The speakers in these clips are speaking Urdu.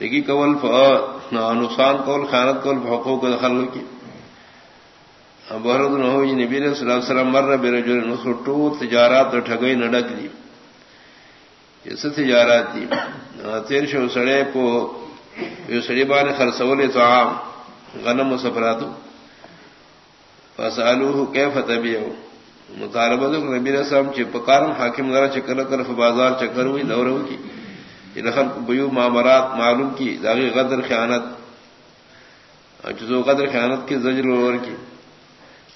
ٹکی کول نقصان کول، خیانت کول، حقوق دخل کی. بہرد نہ ہو جی نبی علیہ السلام سلام مر بے جو نسٹو تجارات ٹھگئی، نڈک دی. جس تجارات دی. تیر شو سڑے پو یہ سڑی بان خرسولے تو عام، غنم و سفراتو. فسالوه كيف تبيعوا مطالبہ نبی علیہ السلام چ پکارن، حاکم غرا چکر کر بازار چکر ہوئی دورو کی. دخل بیو معاملات معلوم کی داغی غدر خیانت. جزو قدر خیانت کی، زجر اور کی.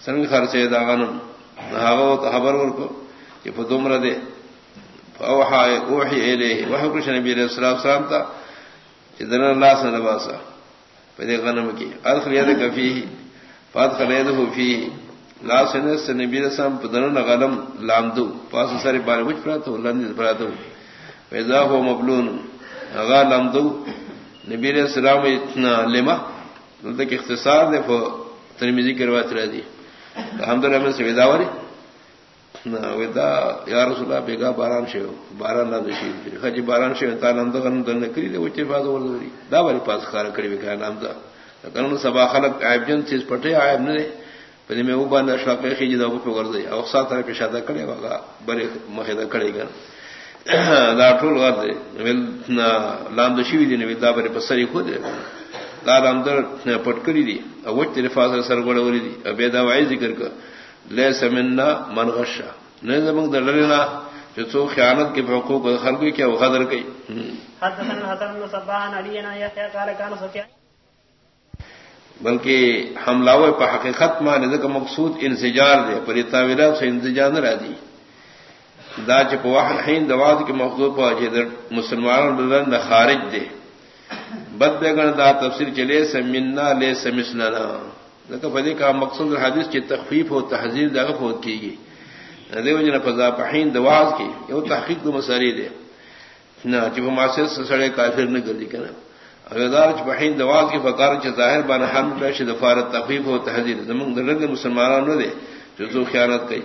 سنگ خرچے داغنم نہاو تو خبر ور کو کہ فتمر دے اوحا، اوحی الیہ وحی کچھ نبی علیہ السلام سلام تا جدن اللہ سے نباسا پدے غنم کی ادخل یدک فیہ فادخل یدہ فیہ لا سنس نبی علیہ السلام پدن غنم لامدو پاس ساری بارے وچ پراتو لندی پراتو پیدا ہو مبلون. اغا لمدو. نبی علیہ السلام اتنا لما تک اختصار دے فو ترمیزی کی روایت رہ دی الحمد للہ سے ودا وری. ودا، یا رسول اللہ بیگا باران شیو باران نہ دشی خجی باران شیو تا نند غن دن کری دے وچے فاز ور دی دا وری پاس خار کڑی وکا نام دا کنن سبا خلق عیب جن چیز پٹے عیب نہ پدی میں وہ باندھ شاق خیجی دا کو ور دی او سات طرف پیشادہ کڑے واگا بڑے مخیدہ کڑے گا دا ټول غر دی. لام د شوی دی نو دا بری په خو دی. دا لام در پټ کړی دی او وچ تلفاظ سره غړولې دی ابه دا وای ذکر ک لیس مننا من غشا نه زمونږ د لرینا چې څو خیانت کې حقوق خلکو کې او غدر کوي. حدثنا قال بلکہ حملہ په حقیقت دا مقصود انسجار دے پر تاویلات سے انتجار نہ را دی دا چپ واحد حین دواز کے مخصوص پہنچے در مسلمان بلند خارج دے بد بے دا تفسیر چلے سمنا لے سمسنا لیکن فدی کا مقصد حدیث کی تخفیف ہو تحزیر دا فوت کی گئی دیو جن فضا پہین دواز کی یہ تحقیق دو مساری دے نہ چپ معاشر سے سڑے کافر نہ کر دی کہنا اگر چپہین دواز کی فکار چ ظاہر بان ہم پیش دفارت تخفیف ہو تحزیر زمن مسلمانوں نے دے جو خیانت کئی